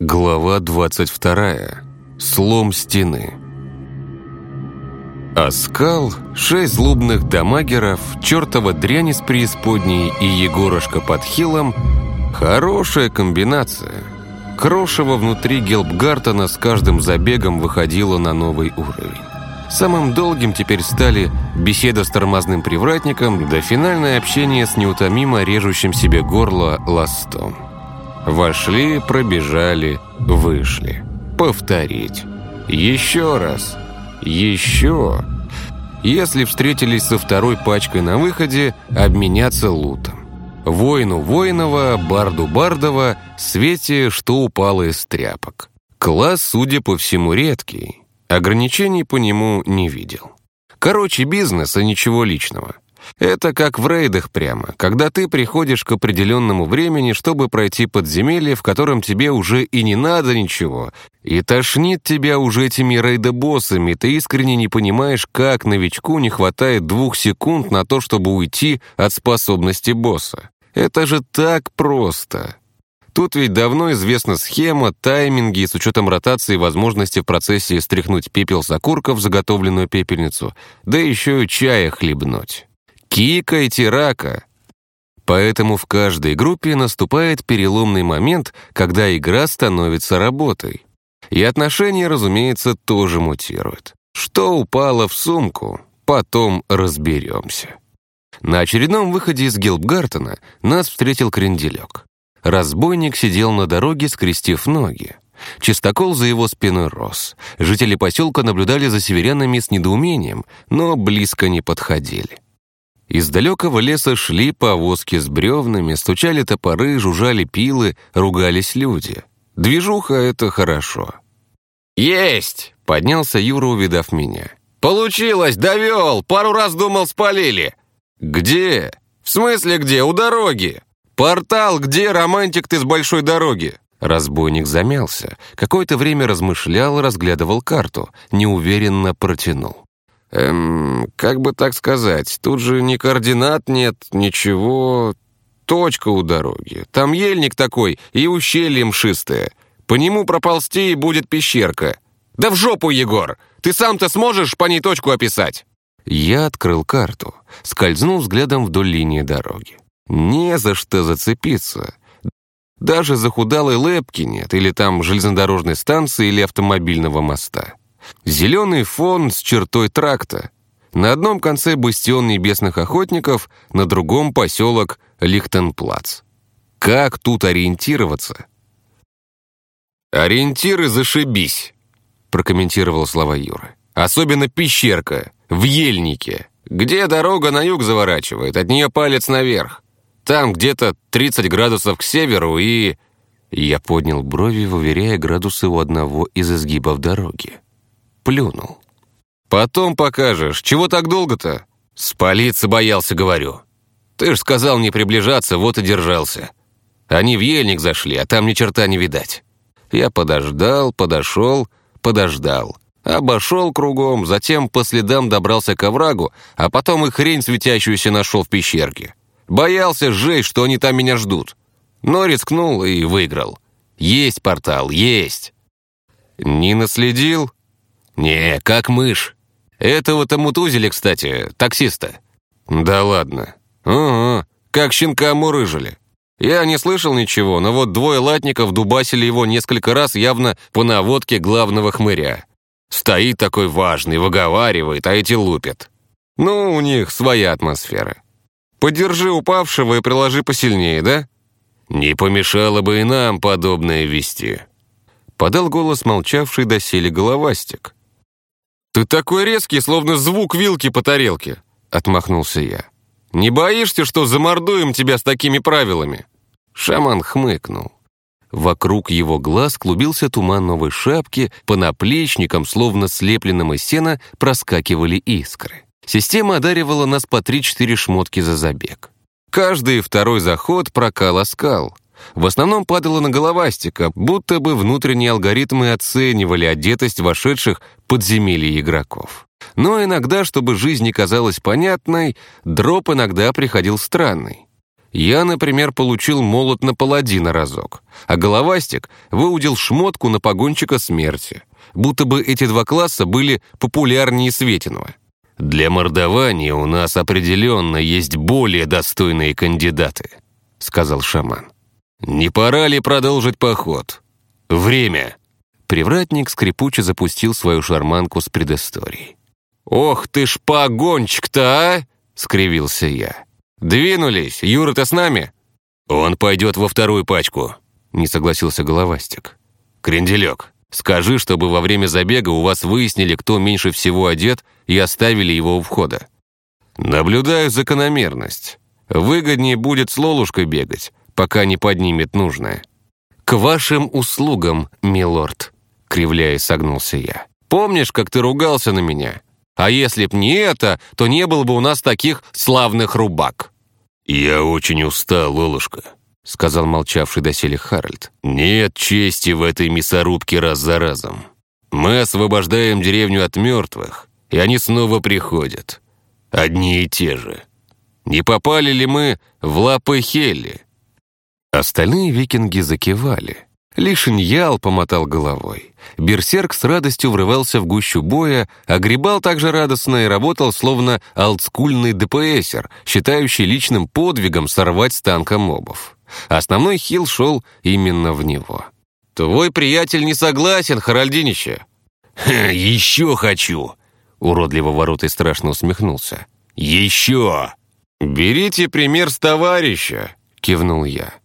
Глава 22. Слом стены. Оскал, шесть злобных дамагеров, чертова дрянь из преисподней и Егорушка под хилом – хорошая комбинация. Крошево внутри Гелбгартена с каждым забегом выходило на новый уровень. Самым долгим теперь стали беседа с тормозным привратником да финальное общение с неутомимо режущим себе горло ластом. Вошли, пробежали, вышли. Повторить. Еще раз. Еще. Если встретились со второй пачкой на выходе, обменяться лутом. Воину воинова, барду бардова, свете, что упало из тряпок. Класс, судя по всему, редкий. Ограничений по нему не видел. Короче, бизнес, а ничего личного. Это как в рейдах прямо, когда ты приходишь к определенному времени, чтобы пройти подземелье, в котором тебе уже и не надо ничего, и тошнит тебя уже этими рейдобоссами, ты искренне не понимаешь, как новичку не хватает двух секунд на то, чтобы уйти от способности босса. Это же так просто. Тут ведь давно известна схема, тайминги с учетом ротации возможности в процессе стряхнуть пепел с окурка в заготовленную пепельницу, да еще и чая хлебнуть. Кикайте рака. Поэтому в каждой группе наступает переломный момент, когда игра становится работой. И отношения, разумеется, тоже мутируют. Что упало в сумку, потом разберемся. На очередном выходе из Гилбгартена нас встретил кренделек. Разбойник сидел на дороге, скрестив ноги. Чистокол за его спиной рос. Жители поселка наблюдали за северянами с недоумением, но близко не подходили. Из далекого леса шли повозки с бревнами, стучали топоры, жужжали пилы, ругались люди. Движуха — это хорошо. «Есть!» — поднялся Юра, увидав меня. «Получилось! Довел! Пару раз думал, спалили!» «Где? В смысле где? У дороги!» «Портал где, романтик ты с большой дороги?» Разбойник замялся. Какое-то время размышлял, разглядывал карту. Неуверенно протянул. Эм, как бы так сказать, тут же ни координат нет, ничего. Точка у дороги. Там ельник такой и ущелье мшистое. По нему проползти и будет пещерка. Да в жопу, Егор! Ты сам-то сможешь по ней точку описать? Я открыл карту, скользнул взглядом вдоль линии дороги. Не за что зацепиться. Даже захудалой лепки нет, или там железнодорожной станции, или автомобильного моста. Зеленый фон с чертой тракта. На одном конце бастион небесных охотников, на другом поселок Лихтенплац. Как тут ориентироваться? «Ориентиры зашибись», — прокомментировал слова Юры. «Особенно пещерка, в ельнике, где дорога на юг заворачивает, от нее палец наверх. Там где-то 30 градусов к северу и...» Я поднял брови, выверяя градусы у одного из изгибов дороги плюнул. «Потом покажешь. Чего так долго-то?» «Спалиться боялся, говорю. Ты ж сказал не приближаться, вот и держался. Они в ельник зашли, а там ни черта не видать. Я подождал, подошел, подождал. Обошел кругом, затем по следам добрался к оврагу, а потом и хрень светящуюся нашел в пещерке. Боялся сжечь, что они там меня ждут. Но рискнул и выиграл. Есть портал, есть. Не наследил? «Не, как мышь. Этого-то мутузили, кстати, таксиста». «Да ладно. Угу, как щенка мурыжили. Я не слышал ничего, но вот двое латников дубасили его несколько раз явно по наводке главного хмыря. Стоит такой важный, выговаривает, а эти лупят. Ну, у них своя атмосфера. Подержи упавшего и приложи посильнее, да? Не помешало бы и нам подобное вести. Подал голос молчавший доселе головастик. «Ты такой резкий, словно звук вилки по тарелке», — отмахнулся я. «Не боишься, что замордуем тебя с такими правилами?» Шаман хмыкнул. Вокруг его глаз клубился туман новой шапки, по наплечникам, словно слепленным из сена, проскакивали искры. Система одаривала нас по 3-4 шмотки за забег. Каждый второй заход прокал скал. В основном падало на головастика, будто бы внутренние алгоритмы оценивали одетость вошедших подземелье игроков. Но иногда, чтобы жизнь не казалась понятной, дроп иногда приходил странный. Я, например, получил молот на паладина разок, а головастик выудил шмотку на погонщика смерти, будто бы эти два класса были популярнее Светиного. Для мордования у нас определенно есть более достойные кандидаты, сказал шаман. Не пора ли продолжить поход? Время. Привратник скрипуче запустил свою шарманку с предысторией. «Ох ты ж погончик-то, а!» — скривился я. «Двинулись! Юра-то с нами?» «Он пойдет во вторую пачку», — не согласился Головастик. «Кренделек, скажи, чтобы во время забега у вас выяснили, кто меньше всего одет, и оставили его у входа. Наблюдаю закономерность. Выгоднее будет с Лолушкой бегать, пока не поднимет нужное». «К вашим услугам, милорд», — кривляя согнулся я. «Помнишь, как ты ругался на меня? А если б не это, то не было бы у нас таких славных рубак». «Я очень устал, Лолушка», — сказал молчавший доселе Харальд. «Нет чести в этой мясорубке раз за разом. Мы освобождаем деревню от мертвых, и они снова приходят. Одни и те же. Не попали ли мы в лапы Хелли?» Остальные викинги закивали. Лишь Иньял помотал головой. Берсерк с радостью врывался в гущу боя, огребал также радостно и работал словно олдскульный ДПСер, считающий личным подвигом сорвать с танка мобов. Основной хил шел именно в него. «Твой приятель не согласен, Харальдинище!» «Еще хочу!» Уродливо ворот и страшно усмехнулся. «Еще!» «Берите пример с товарища!» — кивнул я.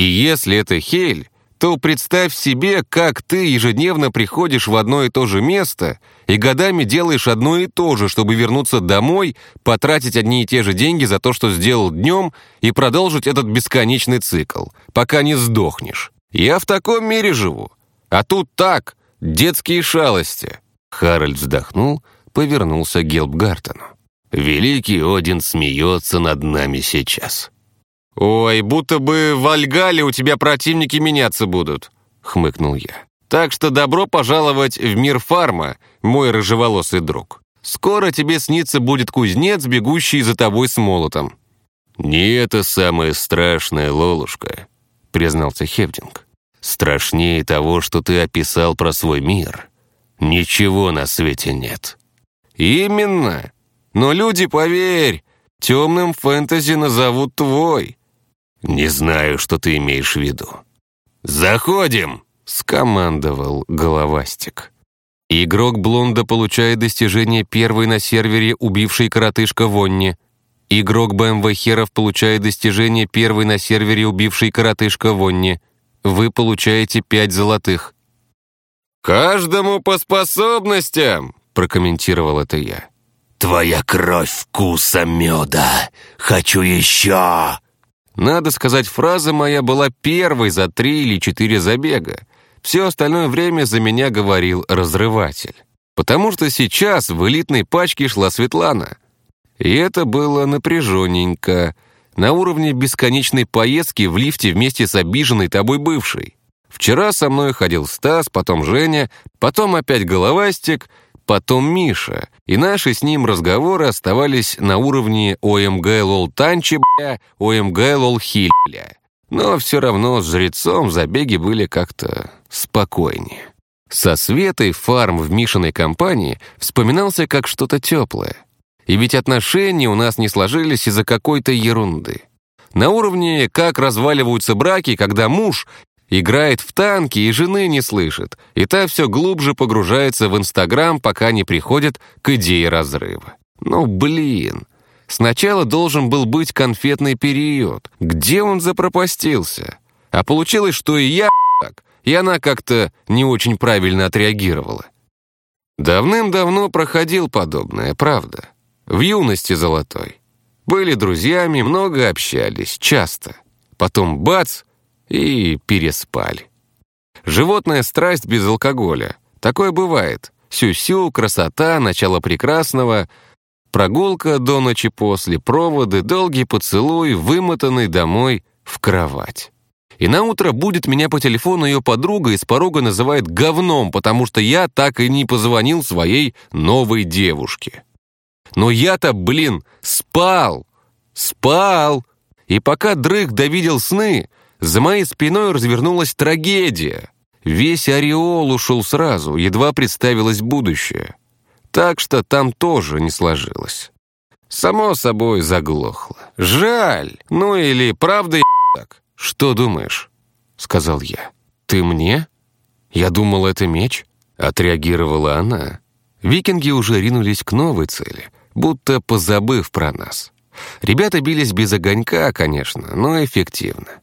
«И если это Хель, то представь себе, как ты ежедневно приходишь в одно и то же место и годами делаешь одно и то же, чтобы вернуться домой, потратить одни и те же деньги за то, что сделал днем, и продолжить этот бесконечный цикл, пока не сдохнешь. Я в таком мире живу. А тут так, детские шалости. Харальд вздохнул, повернулся к Гелбгартену. «Великий Один смеется над нами сейчас». «Ой, будто бы в Альгале у тебя противники меняться будут», — хмыкнул я. «Так что добро пожаловать в мир фарма, мой рыжеволосый друг. Скоро тебе снится будет кузнец, бегущий за тобой с молотом». «Не это самое страшное, Лолушка», — признался Хевдинг. «Страшнее того, что ты описал про свой мир. Ничего на свете нет». «Именно. Но люди, поверь, темным фэнтези назовут твой». «Не знаю, что ты имеешь в виду». «Заходим!» — скомандовал Головастик. Игрок Блонда получает достижение первый на сервере «Убивший коротышка Вонни». Игрок БМВ Херов получает достижение первый на сервере «Убивший коротышка Вонни». Вы получаете пять золотых. «Каждому по способностям!» — прокомментировал это я. «Твоя кровь вкуса меда! Хочу еще!» Надо сказать, фраза моя была первой за три или четыре забега. Все остальное время за меня говорил разрыватель. Потому что сейчас в элитной пачке шла Светлана. И это было напряженненько, на уровне бесконечной поездки в лифте вместе с обиженной тобой бывшей. Вчера со мной ходил Стас, потом Женя, потом опять Головастик, потом Миша, и наши с ним разговоры оставались на уровне ОМГ лол танчи, бля, ОМГ лол хиль. Но все равно с жрецом забеги были как-то спокойнее. Со Светой фарм в Мишиной компании вспоминался как что-то теплое. И ведь отношения у нас не сложились из-за какой-то ерунды. На уровне, как разваливаются браки, когда муж Играет в танки и жены не слышит, и та все глубже погружается в Инстаграм, пока не приходит к идее разрыва. Ну, блин. Сначала должен был быть конфетный период. Где он запропастился? А получилось, что и я так, и она как-то не очень правильно отреагировала. Давным-давно проходил подобное, правда. В юности золотой. Были друзьями, много общались, часто. Потом бац — и переспали. Животная страсть без алкоголя. Такое бывает. Сю-сю, красота, начало прекрасного, прогулка до ночи после, проводы, долгий поцелуй, вымотанный домой в кровать. И на утро будет меня по телефону ее подруга и с порога называет говном, потому что я так и не позвонил своей новой девушке. Но я-то, блин, спал, спал, И пока Дрык довидел сны, за моей спиной развернулась трагедия. Весь ореол ушел сразу, едва представилось будущее. Так что там тоже не сложилось. Само собой заглохло. Жаль. Ну или правда так. Что думаешь? Сказал я. Ты мне? Я думал, это меч. Отреагировала она. Викинги уже ринулись к новой цели, будто позабыв про нас. Ребята бились без огонька, конечно, но эффективно.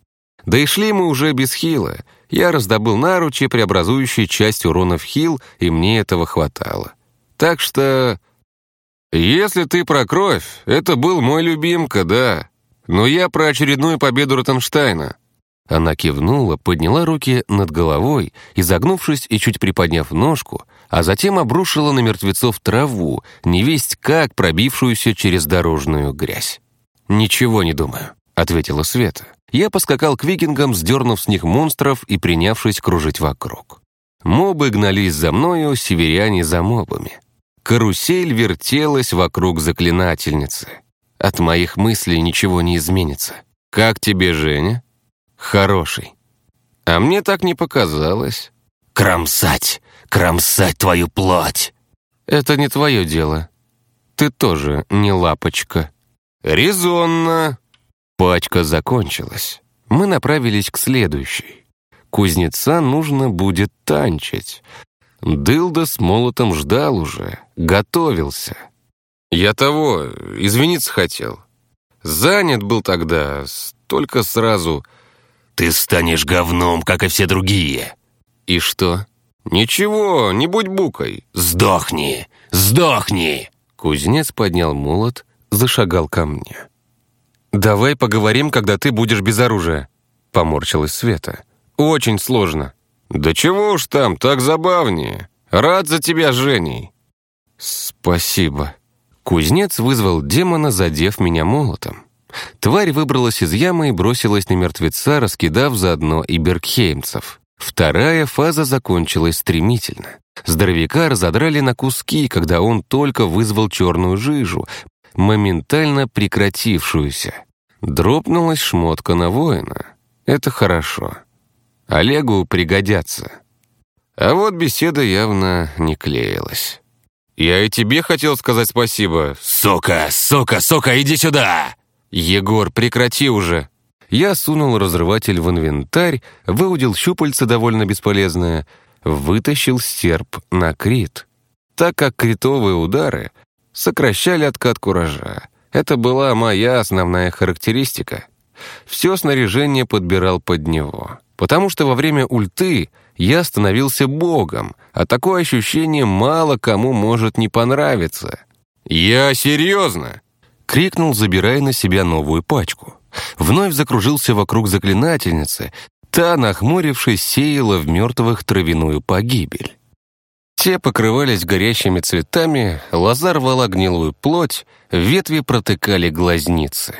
Да и шли мы уже без хила. Я раздобыл наручи, преобразующие часть урона в хил, и мне этого хватало. Так что... Если ты про кровь, это был мой любимка, да. Но я про очередную победу Ротенштейна. Она кивнула, подняла руки над головой, изогнувшись и чуть приподняв ножку, а затем обрушила на мертвецов траву, невесть как пробившуюся через дорожную грязь. «Ничего не думаю», — ответила Света. Я поскакал к викингам, сдернув с них монстров и принявшись кружить вокруг. Мобы гнались за мною, северяне за мобами. Карусель вертелась вокруг заклинательницы. От моих мыслей ничего не изменится. «Как тебе, Женя?» «Хороший». А мне так не показалось. «Кромсать! Кромсать твою плоть!» «Это не твое дело. Ты тоже не лапочка». «Резонно!» Пачка закончилась. Мы направились к следующей. Кузнеца нужно будет танчить. Дылда с молотом ждал уже, готовился. Я того, извиниться хотел. Занят был тогда, только сразу... Ты станешь говном, как и все другие. И что? Ничего, не будь букой. Сдохни, сдохни. Кузнец поднял молот, зашагал ко мне. «Давай поговорим, когда ты будешь без оружия», — поморщилась Света. «Очень сложно». «Да чего уж там, так забавнее. Рад за тебя, Женей». «Спасибо». Кузнец вызвал демона, задев меня молотом. Тварь выбралась из ямы и бросилась на мертвеца, раскидав заодно и бергхеймцев. Вторая фаза закончилась стремительно. Здоровяка разодрали на куски, когда он только вызвал черную жижу, моментально прекратившуюся. Дропнулась шмотка на воина. Это хорошо. Олегу пригодятся. А вот беседа явно не клеилась. «Я и тебе хотел сказать спасибо». «Сука, сука, сука, иди сюда!» «Егор, прекрати уже!» Я сунул разрыватель в инвентарь, выудил щупальце довольно бесполезное, вытащил серп на крит. Так как критовые удары сокращали откат куража. Это была моя основная характеристика. Все снаряжение подбирал под него потому что во время ульты я становился богом, а такое ощущение мало кому может не понравиться. «Я серьезно!» — крикнул, забирая на себя новую пачку. Вновь закружился вокруг заклинательницы, та, нахмурившись, сеяла в мертвых травяную погибель. Те покрывались горящими цветами, лоза рвала гнилую плоть, ветви протыкали глазницы.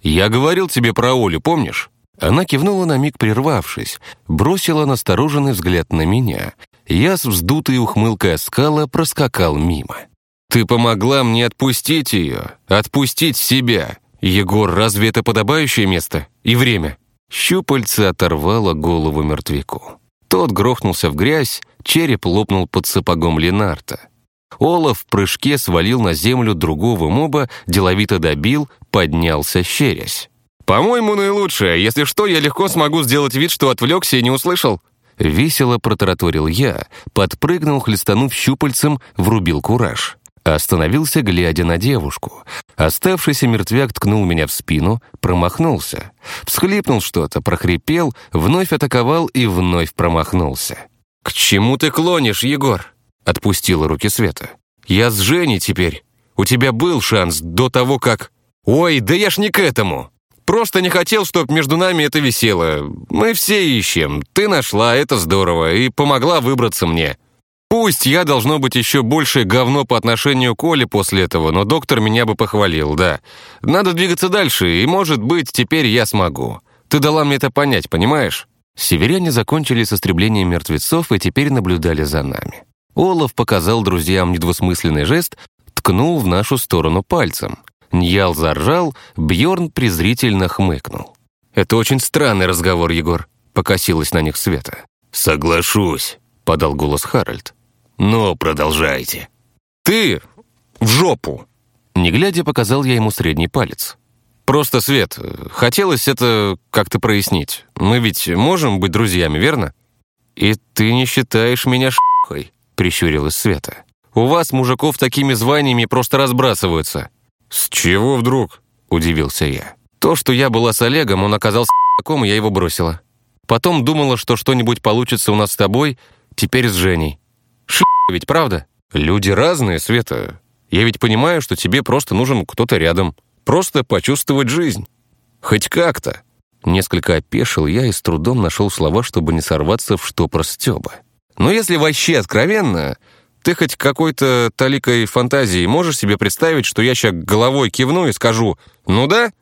«Я говорил тебе про Олю, помнишь?» Она кивнула на миг прервавшись, бросила настороженный взгляд на меня. Я с вздутой ухмылкой скала проскакал мимо. «Ты помогла мне отпустить ее, отпустить себя. Егор, разве это подобающее место и время?» Щупальце оторвало голову мертвяку. Тот грохнулся в грязь, череп лопнул под сапогом Ленарта. Олаф в прыжке свалил на землю другого моба, деловито добил, поднялся щерясь. «По-моему, наилучшее. Если что, я легко смогу сделать вид, что отвлекся и не услышал». Весело протараторил я, подпрыгнул, хлестанув щупальцем, врубил кураж. Остановился, глядя на девушку. Оставшийся мертвяк ткнул меня в спину, промахнулся. Всхлипнул что-то, прохрипел, вновь атаковал и вновь промахнулся. «К чему ты клонишь, Егор?» Отпустила руки Света. «Я с Женей теперь. У тебя был шанс до того, как...» «Ой, да я ж не к этому!» Просто не хотел, чтобы между нами это висело. Мы все ищем. Ты нашла, это здорово, и помогла выбраться мне. Пусть я должно быть еще больше говно по отношению к Оле после этого, но доктор меня бы похвалил, да. Надо двигаться дальше, и, может быть, теперь я смогу. Ты дала мне это понять, понимаешь? Северяне закончили с истреблением мертвецов и теперь наблюдали за нами. Олаф показал друзьям недвусмысленный жест, ткнул в нашу сторону пальцем. Ньял заржал, Бьорн презрительно хмыкнул. «Это очень странный разговор, Егор», — покосилась на них Света. «Соглашусь», — подал голос Харальд. «Но продолжайте». «Ты в жопу!» Не глядя, показал я ему средний палец. «Просто, Свет, хотелось это как-то прояснить. Мы ведь можем быть друзьями, верно?» «И ты не считаешь меня ш**хой?» — прищурилась Света. «У вас, мужиков, такими званиями просто разбрасываются». «С чего вдруг?» — удивился я. «То, что я была с Олегом, он оказался ***ком, и я его бросила. Потом думала, что что-нибудь получится у нас с тобой, теперь с Женей. Ш** ведь, правда? Люди разные, Света. Я ведь понимаю, что тебе просто нужен кто-то рядом. Просто почувствовать жизнь. Хоть как-то». Несколько опешил я и с трудом нашел слова, чтобы не сорваться в штопор Стёба. «Но если вообще откровенно, ты хоть какой-то таликой фантазии можешь себе представить, что я сейчас головой кивну и скажу «ну да»?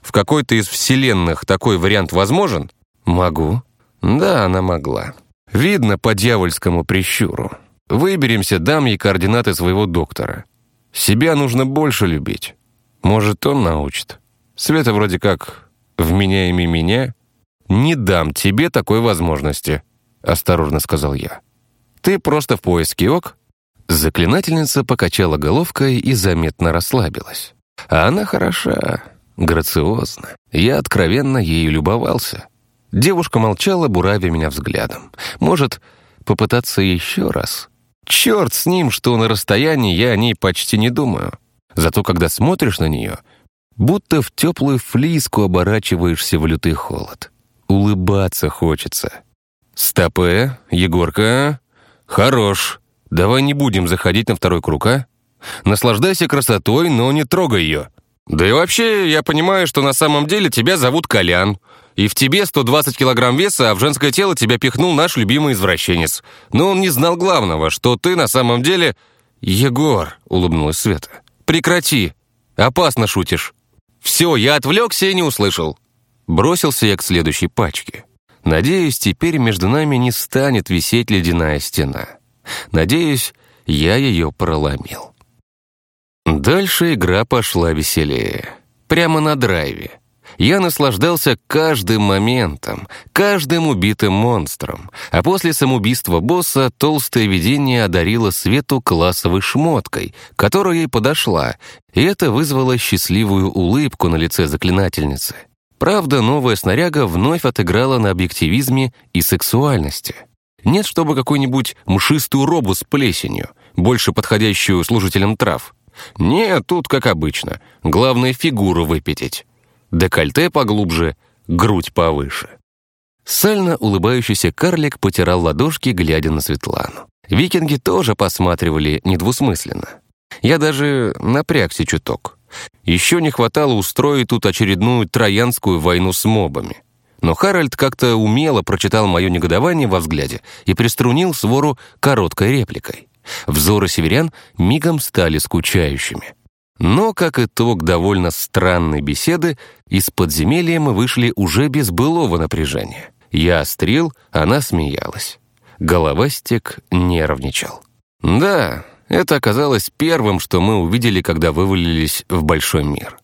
В какой-то из вселенных такой вариант возможен?» «Могу». Да, она могла. Видно по дьявольскому прищуру. Выберемся, дам ей координаты своего доктора. Себя нужно больше любить. Может, он научит. Света вроде как вменяемый меня. Не дам тебе такой возможности, осторожно сказал я. Ты просто в поиске, ок? Заклинательница покачала головкой и заметно расслабилась. А она хороша, грациозна. Я откровенно ею любовался. Девушка молчала, буравя меня взглядом. Может, попытаться еще раз? Черт с ним, что на расстоянии я о ней почти не думаю. Зато когда смотришь на нее, будто в теплую флиску оборачиваешься в лютый холод. Улыбаться хочется. «Стопе, Егорка, хорош!» Давай не будем заходить на второй круг, а? Наслаждайся красотой, но не трогай ее. Да и вообще, я понимаю, что на самом деле тебя зовут Колян. И в тебе 120 килограмм веса, а в женское тело тебя пихнул наш любимый извращенец. Но он не знал главного, что ты на самом деле... «Егор», — улыбнулась Света, — «прекрати. Опасно шутишь». «Все, я отвлекся и не услышал». Бросился я к следующей пачке. Надеюсь, теперь между нами не станет висеть ледяная стена. Надеюсь, я ее проломил. Дальше игра пошла веселее. Прямо на драйве. Я наслаждался каждым моментом, каждым убитым монстром, а после самоубийства босса толстое видение одарило Свету классовой шмоткой, которая ей подошла, и это вызвало счастливую улыбку на лице заклинательницы. Правда, новая снаряга вновь отыграла на объективизме и сексуальности — нет, чтобы какую-нибудь мшистую робу с плесенью, больше подходящую служителям трав. Нет, тут как обычно. Главное фигуру выпятить. Декольте поглубже, грудь повыше. Сально улыбающийся карлик потирал ладошки, глядя на Светлану. Викинги тоже посматривали недвусмысленно. Я даже напрягся чуток. Еще не хватало устроить тут очередную троянскую войну с мобами. Но Харальд как-то умело прочитал мое негодование во взгляде и приструнил свору короткой репликой. Взоры северян мигом стали скучающими. Но, как итог довольно странной беседы, из подземелья мы вышли уже без былого напряжения. Я острил, она смеялась. Головастик нервничал. Да, это оказалось первым, что мы увидели, когда вывалились в большой мир.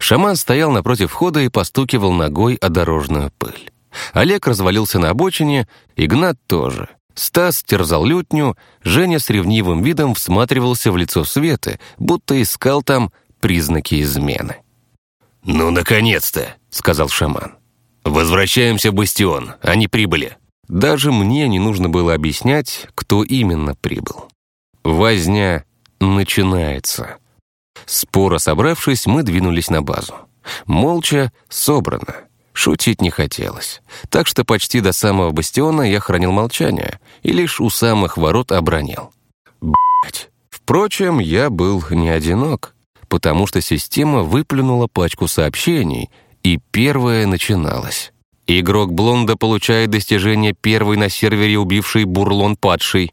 Шаман стоял напротив входа и постукивал ногой о дорожную пыль. Олег развалился на обочине, Игнат тоже. Стас терзал лютню, Женя с ревнивым видом всматривался в лицо Светы, будто искал там признаки измены. «Ну, наконец-то!» — сказал шаман. «Возвращаемся в бастион, они прибыли». Даже мне не нужно было объяснять, кто именно прибыл. Возня начинается. Споро собравшись, мы двинулись на базу. Молча, собрано. Шутить не хотелось. Так что почти до самого бастиона я хранил молчание и лишь у самых ворот обронил. Блять. Впрочем, я был не одинок, потому что система выплюнула пачку сообщений, и первое начиналось. Игрок Блонда получает достижение первой на сервере убивший Бурлон падший.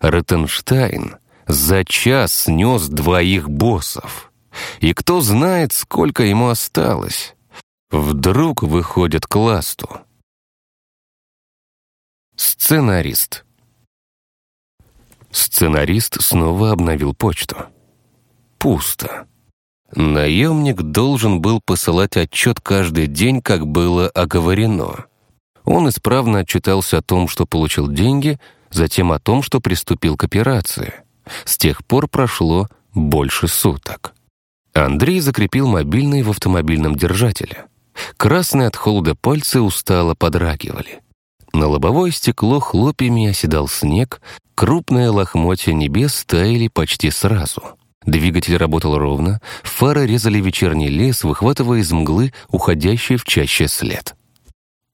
Ротенштайн за час снес двоих боссов. И кто знает, сколько ему осталось. Вдруг выходит к ласту. Сценарист. Сценарист снова обновил почту. Пусто. Наемник должен был посылать отчет каждый день, как было оговорено. Он исправно отчитался о том, что получил деньги, затем о том, что приступил к операции. С тех пор прошло больше суток. Андрей закрепил мобильный в автомобильном держателе. Красные от холода пальцы устало подрагивали. На лобовое стекло хлопьями оседал снег, крупные лохмотья небес таяли почти сразу. Двигатель работал ровно, фары резали вечерний лес, выхватывая из мглы уходящий в чаще след.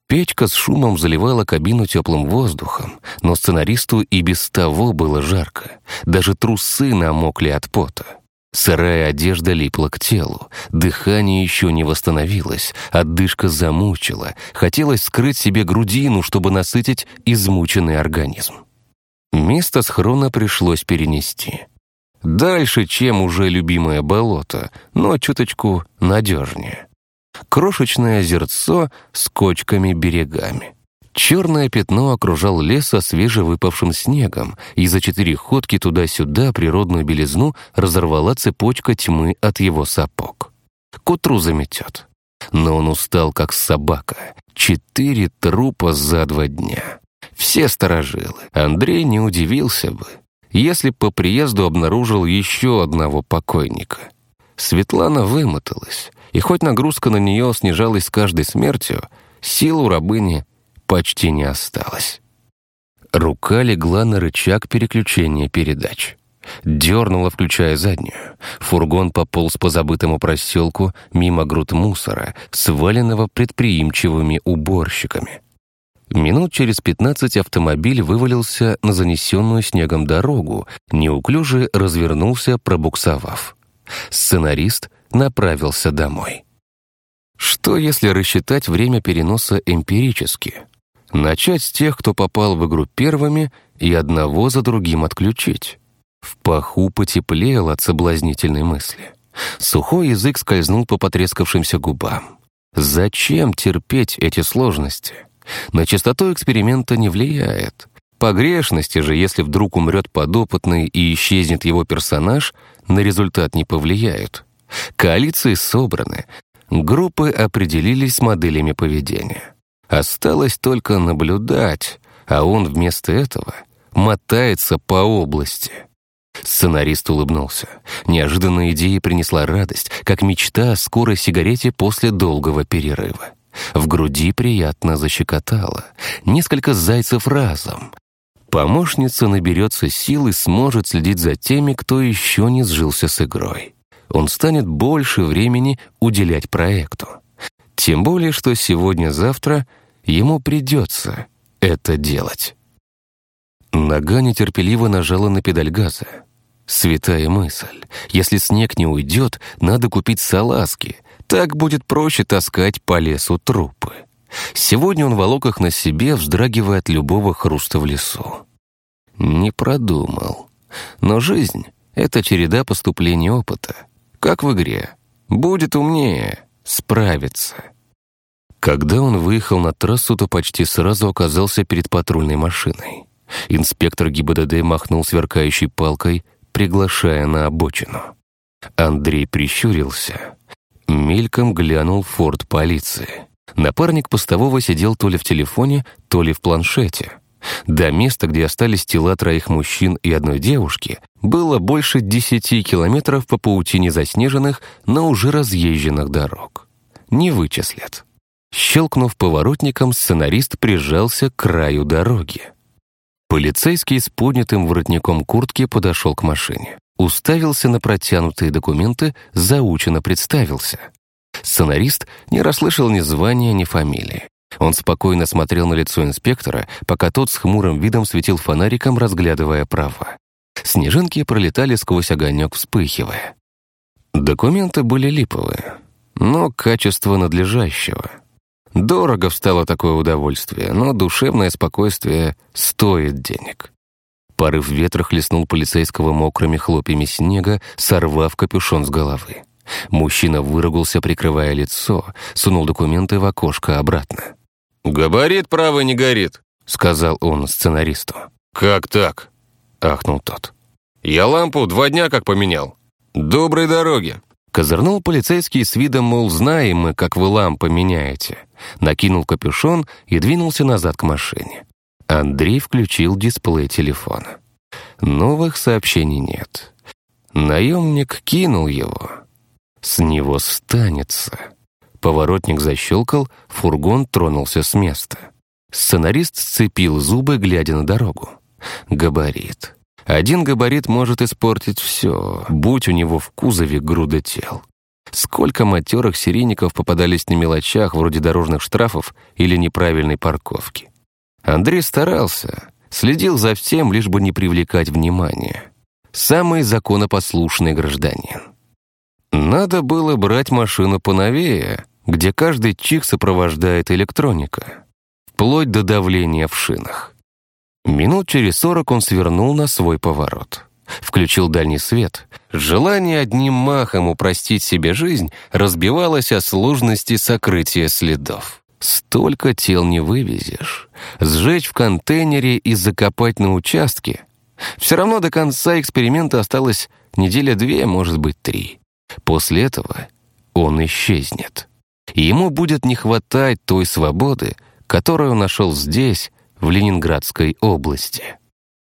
Печка с шумом заливала кабину теплым воздухом, но сценаристу и без того было жарко. Даже трусы намокли от пота. Сырая одежда липла к телу, дыхание еще не восстановилось, отдышка замучила, хотелось скрыть себе грудину, чтобы насытить измученный организм. Место схрона пришлось перенести. Дальше, чем уже любимое болото, но чуточку надежнее. Крошечное озерцо с кочками-берегами. Черное пятно окружал лес со свежевыпавшим снегом, и за четыре ходки туда-сюда природную белизну разорвала цепочка тьмы от его сапог. К утру заметет. Но он устал, как собака. Четыре трупа за два дня. Все сторожилы. Андрей не удивился бы, если по приезду обнаружил еще одного покойника. Светлана вымоталась, и хоть нагрузка на нее снижалась с каждой смертью, сил у рабыни почти не осталось. Рука легла на рычаг переключения передач. Дернула, включая заднюю. Фургон пополз по забытому проселку мимо груд мусора, сваленного предприимчивыми уборщиками. Минут через пятнадцать автомобиль вывалился на занесенную снегом дорогу, неуклюже развернулся, пробуксовав. Сценарист направился домой. Что, если рассчитать время переноса эмпирически? Начать с тех, кто попал в игру первыми, и одного за другим отключить. В паху потеплел от соблазнительной мысли. Сухой язык скользнул по потрескавшимся губам. Зачем терпеть эти сложности? На частоту эксперимента не влияет. Погрешности же, если вдруг умрет подопытный и исчезнет его персонаж, на результат не повлияют. Коалиции собраны, группы определились с моделями поведения. Осталось только наблюдать, а он вместо этого мотается по области. Сценарист улыбнулся. Неожиданная идея принесла радость, как мечта о скорой сигарете после долгого перерыва. В груди приятно защекотало. Несколько зайцев разом. Помощница наберется сил и сможет следить за теми, кто еще не сжился с игрой. Он станет больше времени уделять проекту. Тем более, что сегодня-завтра Ему придется это делать. Нога нетерпеливо нажала на педаль газа. Святая мысль. Если снег не уйдет, надо купить салазки. Так будет проще таскать по лесу трупы. Сегодня он волок их на себе, вздрагивая от любого хруста в лесу. Не продумал. Но жизнь — это череда поступлений опыта. Как в игре. Будет умнее, справится. Когда он выехал на трассу, то почти сразу оказался перед патрульной машиной. Инспектор ГИБДД махнул сверкающей палкой, приглашая на обочину. Андрей прищурился. Мельком глянул форт полиции. Напарник постового сидел то ли в телефоне, то ли в планшете. До места, где остались тела троих мужчин и одной девушки, было больше десяти километров по паутине заснеженных, но уже разъезженных дорог. Не вычислят. Щелкнув поворотником, сценарист прижался к краю дороги. Полицейский с поднятым воротником куртки подошел к машине. Уставился на протянутые документы, заучено представился. Сценарист не расслышал ни звания, ни фамилии. Он спокойно смотрел на лицо инспектора, пока тот с хмурым видом светил фонариком, разглядывая права. Снежинки пролетали сквозь огонек, вспыхивая. Документы были липовые, но качество надлежащего. Дорого встало такое удовольствие, но душевное спокойствие стоит денег. Порыв ветра хлестнул полицейского мокрыми хлопьями снега, сорвав капюшон с головы. Мужчина выругался, прикрывая лицо, сунул документы в окошко обратно. «Габарит правый не горит», — сказал он сценаристу. «Как так?» — ахнул тот. «Я лампу два дня как поменял. Доброй дороги». Козырнул полицейский с видом, мол, знаем мы, как вы лампы меняете. Накинул капюшон и двинулся назад к машине. Андрей включил дисплей телефона. Новых сообщений нет. Наемник кинул его. С него станется. Поворотник защелкал, фургон тронулся с места. Сценарист сцепил зубы, глядя на дорогу. Габарит. Один габарит может испортить все, будь у него в кузове груда тел. Сколько матерых серийников попадались на мелочах, вроде дорожных штрафов или неправильной парковки. Андрей старался, следил за всем, лишь бы не привлекать внимания. Самый законопослушный гражданин. Надо было брать машину поновее, где каждый чих сопровождает электроника, вплоть до давления в шинах. Минут через сорок он свернул на свой поворот. Включил дальний свет. Желание одним махом упростить себе жизнь разбивалось о сложности сокрытия следов. Столько тел не вывезешь. Сжечь в контейнере и закопать на участке. Все равно до конца эксперимента осталось неделя-две, может быть, три. После этого он исчезнет. ему будет не хватать той свободы, которую нашел здесь, в Ленинградской области.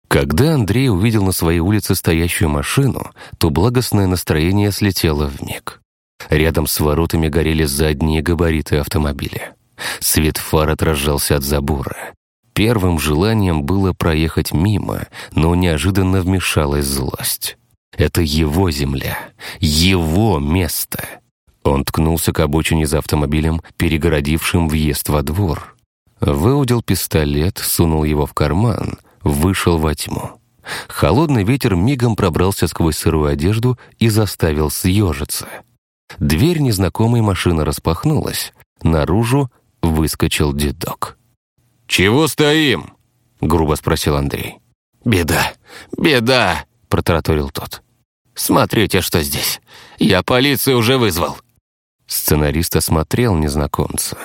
Когда Андрей увидел на своей улице стоящую машину, то благостное настроение слетело вмиг. Рядом с воротами горели задние габариты автомобиля. Свет фар отражался от забора. Первым желанием было проехать мимо, но неожиданно вмешалась злость. Это его земля, его место. Он ткнулся к обочине за автомобилем, перегородившим въезд во двор. Выудил пистолет, сунул его в карман, вышел во тьму. Холодный ветер мигом пробрался сквозь сырую одежду и заставил съежиться. Дверь незнакомой машины распахнулась. Наружу выскочил дедок. «Чего стоим?» — грубо спросил Андрей. «Беда, беда!» — протараторил тот. «Смотрите, что здесь. Я полицию уже вызвал». Сценарист осмотрел незнакомца.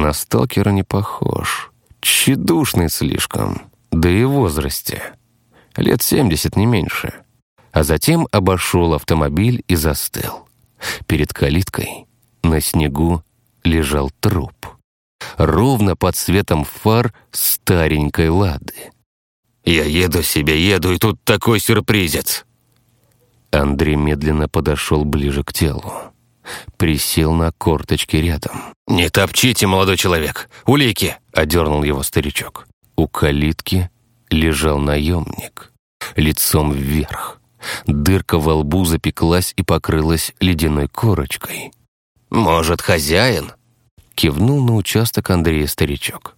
На сталкера не похож. Тщедушный слишком. Да и в возрасте. Лет семьдесят, не меньше. А затем обошел автомобиль и застыл. Перед калиткой на снегу лежал труп. Ровно под светом фар старенькой лады. «Я еду себе, еду, и тут такой сюрпризец!» Андрей медленно подошел ближе к телу. Присел на корточки рядом. «Не топчите, молодой человек! Улики!» — одернул его старичок. У калитки лежал наемник. Лицом вверх. Дырка во лбу запеклась и покрылась ледяной корочкой. «Может, хозяин?» Кивнул на участок Андрея старичок.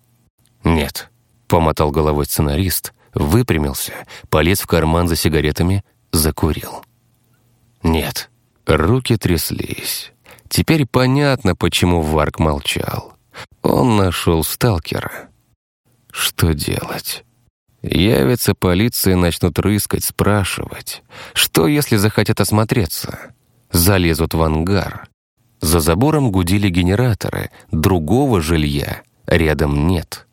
«Нет», — помотал головой сценарист, выпрямился, полез в карман за сигаретами, закурил. «Нет». Руки тряслись. Теперь понятно, почему Варк молчал. Он нашел сталкера. Что делать? Явится полиция, начнут рыскать, спрашивать. Что, если захотят осмотреться? Залезут в ангар. За забором гудили генераторы, другого жилья рядом нет.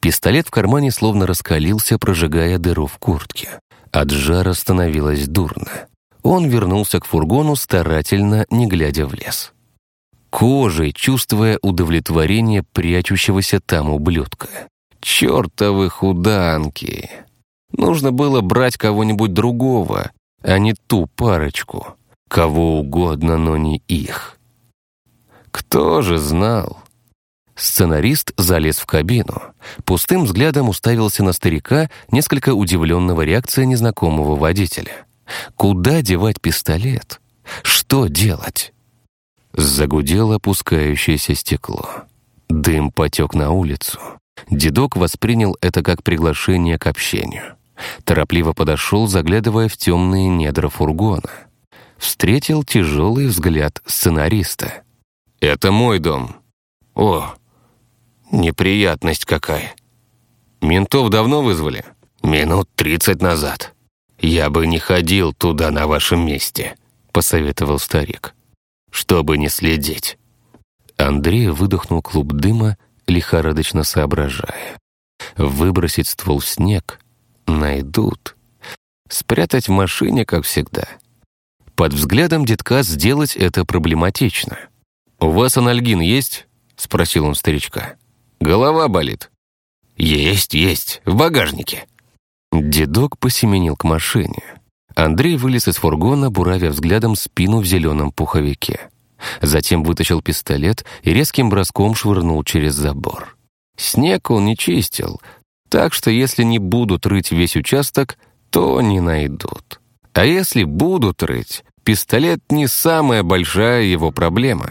Пистолет в кармане словно раскалился, прожигая дыру в куртке. От жара становилось дурно. Он вернулся к фургону, старательно не глядя в лес. Кожей, чувствуя удовлетворение прячущегося там ублюдка. Чёртовы худанки! Нужно было брать кого-нибудь другого, а не ту парочку. Кого угодно, но не их. Кто же знал? Сценарист залез в кабину. Пустым взглядом уставился на старика, несколько удивленного реакция незнакомого водителя. Куда девать пистолет? Что делать? Загудело опускающееся стекло. Дым потек на улицу. Дедок воспринял это как приглашение к общению. Торопливо подошел, заглядывая в темные недра фургона. Встретил тяжелый взгляд сценариста. «Это мой дом». «О, неприятность какая». «Ментов давно вызвали?» «Минут тридцать назад». «Я бы не ходил туда на вашем месте», — посоветовал старик, «чтобы не следить». Андрей выдохнул клуб дыма, лихорадочно соображая. Выбросить ствол в снег найдут. Спрятать в машине, как всегда. Под взглядом детка сделать это проблематично. «У вас анальгин есть?» — спросил он старичка. «Голова болит». «Есть, есть, в багажнике». Дедок посеменил к машине. Андрей вылез из фургона, буравя взглядом спину в зеленом пуховике. Затем вытащил пистолет и резким броском швырнул через забор. Снег он не чистил, так что если не будут рыть весь участок, то не найдут. А если будут рыть, пистолет не самая большая его проблема.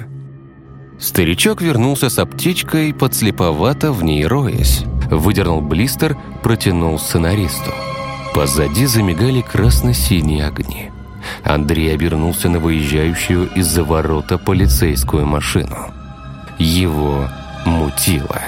Старичок вернулся с аптечкой, подслеповато в ней роясь. Выдернул блистер, протянул сценаристу. Позади замигали красно-синие огни. Андрей обернулся на выезжающую из-за ворота полицейскую машину. Его мутило.